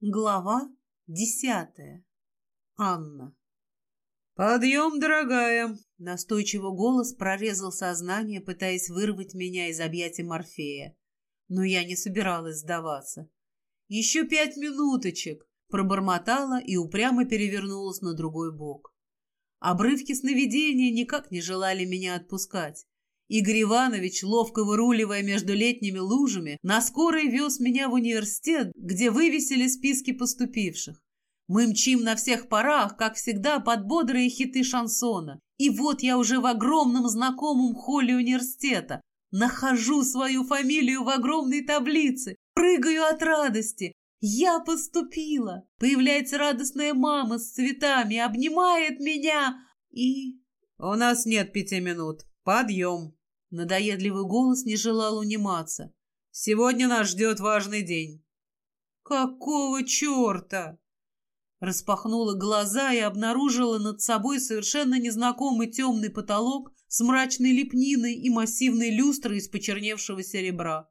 Глава десятая. Анна. «Подъем, дорогая!» Настойчивый голос прорезал сознание, пытаясь вырвать меня из объятий Морфея. Но я не собиралась сдаваться. «Еще пять минуточек!» Пробормотала и упрямо перевернулась на другой бок. Обрывки сновидения никак не желали меня отпускать. Игорь Иванович, ловко выруливая между летними лужами, на скорой вез меня в университет, где вывесили списки поступивших. Мы мчим на всех парах, как всегда, под бодрые хиты шансона. И вот я уже в огромном знакомом холле университета. Нахожу свою фамилию в огромной таблице, прыгаю от радости. Я поступила. Появляется радостная мама с цветами, обнимает меня и... У нас нет пяти минут. Подъем. Надоедливый голос не желал униматься. «Сегодня нас ждет важный день». «Какого черта?» Распахнула глаза и обнаружила над собой совершенно незнакомый темный потолок с мрачной лепниной и массивной люстрой из почерневшего серебра.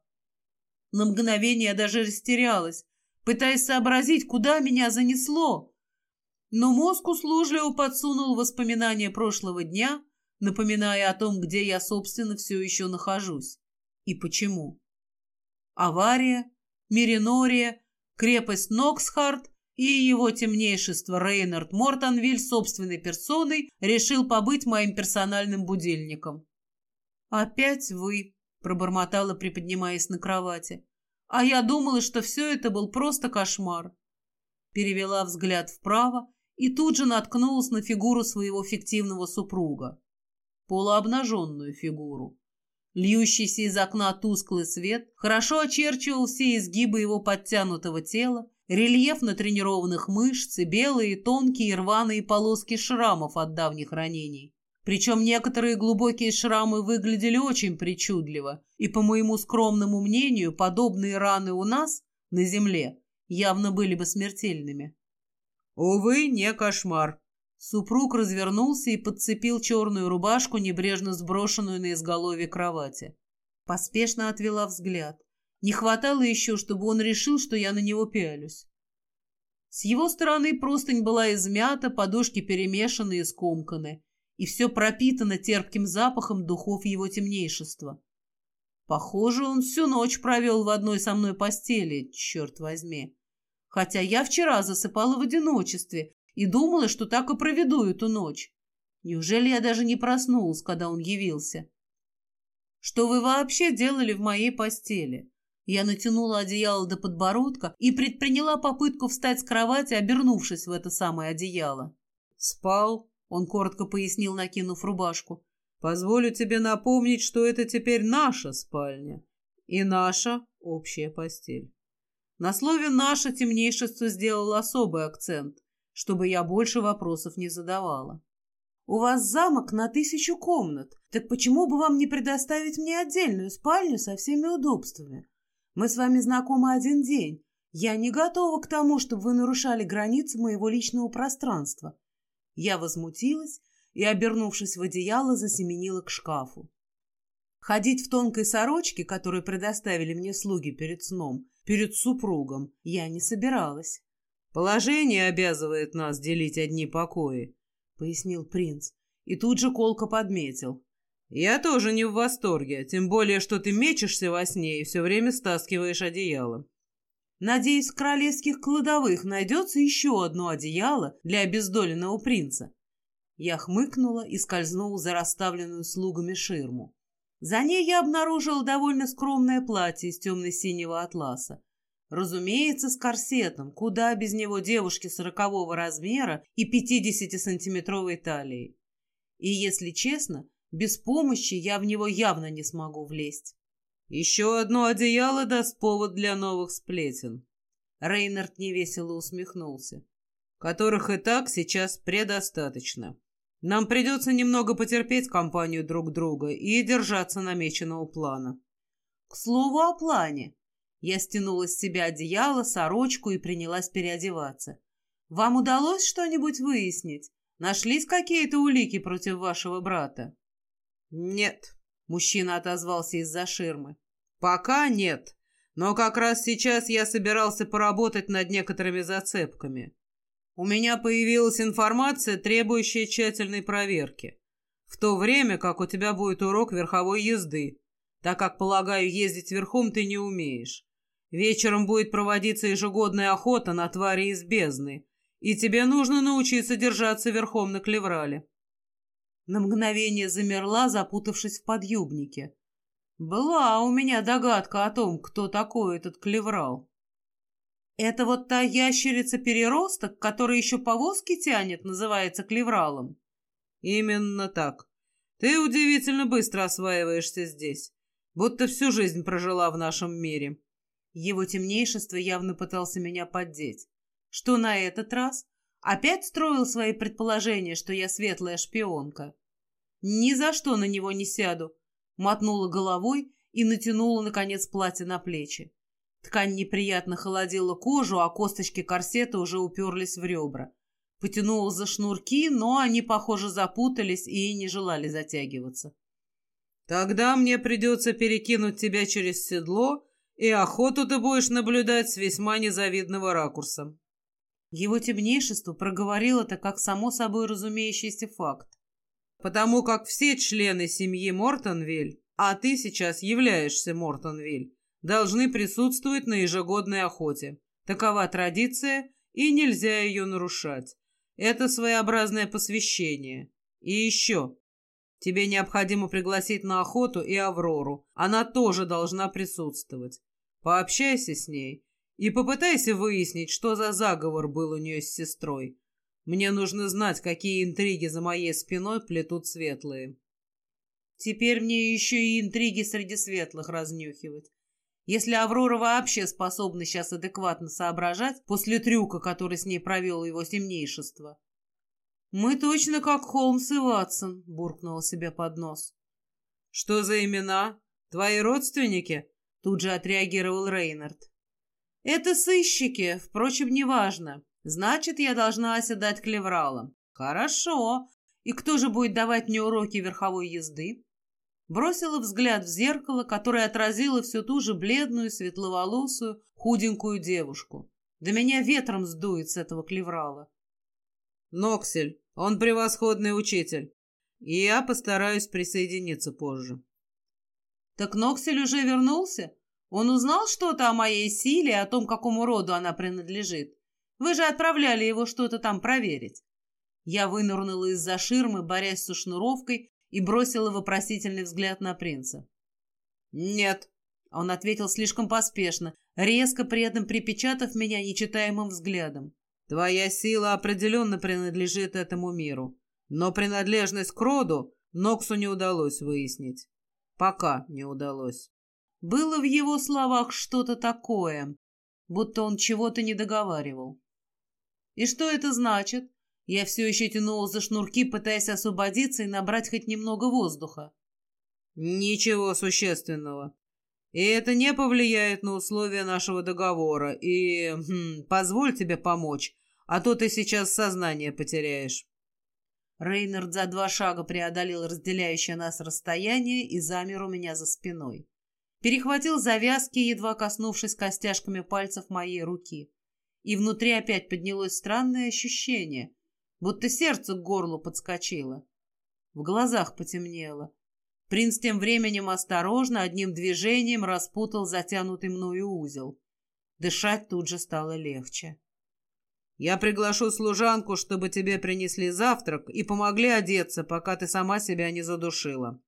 На мгновение я даже растерялась, пытаясь сообразить, куда меня занесло. Но мозг услужливо подсунул воспоминания прошлого дня напоминая о том, где я, собственно, все еще нахожусь и почему. Авария, Миринория, крепость Ноксхарт и его темнейшество Рейнард Мортонвиль собственной персоной решил побыть моим персональным будильником. «Опять вы», — пробормотала, приподнимаясь на кровати. «А я думала, что все это был просто кошмар». Перевела взгляд вправо и тут же наткнулась на фигуру своего фиктивного супруга полуобнаженную фигуру. Льющийся из окна тусклый свет хорошо очерчивал все изгибы его подтянутого тела, рельеф натренированных мышц и белые тонкие рваные полоски шрамов от давних ранений. Причем некоторые глубокие шрамы выглядели очень причудливо, и, по моему скромному мнению, подобные раны у нас, на земле, явно были бы смертельными. «Увы, не кошмар», Супруг развернулся и подцепил черную рубашку, небрежно сброшенную на изголовье кровати. Поспешно отвела взгляд. Не хватало еще, чтобы он решил, что я на него пялюсь. С его стороны простынь была измята, подушки перемешаны и скомканы, и все пропитано терпким запахом духов его темнейшества. Похоже, он всю ночь провел в одной со мной постели, черт возьми. Хотя я вчера засыпала в одиночестве, и думала, что так и проведу эту ночь. Неужели я даже не проснулась, когда он явился? Что вы вообще делали в моей постели? Я натянула одеяло до подбородка и предприняла попытку встать с кровати, обернувшись в это самое одеяло. «Спал», — он коротко пояснил, накинув рубашку. «Позволю тебе напомнить, что это теперь наша спальня и наша общая постель». На слове «наша» темнейшество сделал особый акцент чтобы я больше вопросов не задавала. «У вас замок на тысячу комнат, так почему бы вам не предоставить мне отдельную спальню со всеми удобствами? Мы с вами знакомы один день. Я не готова к тому, чтобы вы нарушали границы моего личного пространства». Я возмутилась и, обернувшись в одеяло, засеменила к шкафу. Ходить в тонкой сорочке, которую предоставили мне слуги перед сном, перед супругом, я не собиралась. «Положение обязывает нас делить одни покои», — пояснил принц. И тут же колко подметил. «Я тоже не в восторге, тем более, что ты мечешься во сне и все время стаскиваешь одеяло». «Надеюсь, в королевских кладовых найдется еще одно одеяло для обездоленного принца». Я хмыкнула и скользнула за расставленную слугами ширму. За ней я обнаружила довольно скромное платье из темно-синего атласа, Разумеется, с корсетом, куда без него девушки сорокового размера и пятидесятисантиметровой талии. И, если честно, без помощи я в него явно не смогу влезть. «Еще одно одеяло даст повод для новых сплетен», — Рейнард невесело усмехнулся. «Которых и так сейчас предостаточно. Нам придется немного потерпеть компанию друг друга и держаться намеченного плана». «К слову о плане», я стянула с себя одеяло, сорочку и принялась переодеваться. «Вам удалось что-нибудь выяснить? Нашлись какие-то улики против вашего брата?» «Нет», — мужчина отозвался из-за ширмы. «Пока нет. Но как раз сейчас я собирался поработать над некоторыми зацепками. У меня появилась информация, требующая тщательной проверки. В то время, как у тебя будет урок верховой езды, так как, полагаю, ездить верхом ты не умеешь. Вечером будет проводиться ежегодная охота на твари из бездны, и тебе нужно научиться держаться верхом на клеврале. На мгновение замерла, запутавшись в подъюбнике. Была у меня догадка о том, кто такой этот клеврал. Это вот та ящерица-переросток, которая еще повозки тянет, называется клевралом? Именно так. Ты удивительно быстро осваиваешься здесь, будто всю жизнь прожила в нашем мире. Его темнейшество явно пытался меня поддеть. Что на этот раз? Опять строил свои предположения, что я светлая шпионка. Ни за что на него не сяду мотнула головой и натянула, наконец, платье на плечи. Ткань неприятно холодила кожу, а косточки корсета уже уперлись в ребра. Потянула за шнурки, но они, похоже, запутались и не желали затягиваться. «Тогда мне придется перекинуть тебя через седло, и охоту ты будешь наблюдать с весьма незавидного ракурса». Его темнейшество проговорил это как само собой разумеющийся факт потому как все члены семьи Мортонвиль, а ты сейчас являешься Мортонвиль, должны присутствовать на ежегодной охоте. Такова традиция, и нельзя ее нарушать. Это своеобразное посвящение. И еще. Тебе необходимо пригласить на охоту и Аврору. Она тоже должна присутствовать. Пообщайся с ней и попытайся выяснить, что за заговор был у нее с сестрой. Мне нужно знать, какие интриги за моей спиной плетут светлые. Теперь мне еще и интриги среди светлых разнюхивать. Если Аврора вообще способна сейчас адекватно соображать после трюка, который с ней провел его темнейшество. «Мы точно как Холмс и Ватсон», — буркнула себе под нос. «Что за имена? Твои родственники?» — тут же отреагировал Рейнард. «Это сыщики, впрочем, неважно. Значит, я должна оседать клевралом. Хорошо. И кто же будет давать мне уроки верховой езды? Бросила взгляд в зеркало, которое отразило всю ту же бледную, светловолосую, худенькую девушку. Да меня ветром сдует с этого клеврала. Ноксель, он превосходный учитель. И я постараюсь присоединиться позже. Так Ноксель уже вернулся? Он узнал что-то о моей силе и о том, какому роду она принадлежит? Вы же отправляли его что-то там проверить. Я вынырнула из-за ширмы, борясь со шнуровкой, и бросила вопросительный взгляд на принца. «Нет», — он ответил слишком поспешно, резко при этом припечатав меня нечитаемым взглядом. «Твоя сила определенно принадлежит этому миру, но принадлежность к роду Ноксу не удалось выяснить. Пока не удалось». Было в его словах что-то такое, будто он чего-то не договаривал. И что это значит? Я все еще тянула за шнурки, пытаясь освободиться и набрать хоть немного воздуха. Ничего существенного. И это не повлияет на условия нашего договора. И хм, позволь тебе помочь, а то ты сейчас сознание потеряешь. Рейнард за два шага преодолел разделяющее нас расстояние и замер у меня за спиной. Перехватил завязки, едва коснувшись костяшками пальцев моей руки и внутри опять поднялось странное ощущение, будто сердце к горлу подскочило. В глазах потемнело. Принц тем временем осторожно, одним движением распутал затянутый мною узел. Дышать тут же стало легче. «Я приглашу служанку, чтобы тебе принесли завтрак и помогли одеться, пока ты сама себя не задушила».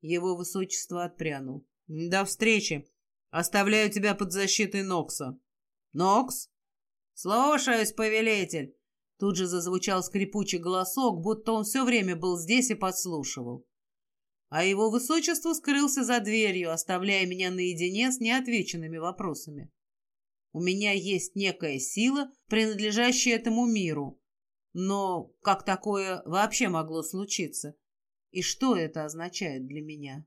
Его высочество отпрянул. «До встречи. Оставляю тебя под защитой Нокса». «Нокс?» «Слушаюсь, повелитель!» Тут же зазвучал скрипучий голосок, будто он все время был здесь и подслушивал. А его высочество скрылся за дверью, оставляя меня наедине с неотвеченными вопросами. У меня есть некая сила, принадлежащая этому миру. Но как такое вообще могло случиться? И что это означает для меня?»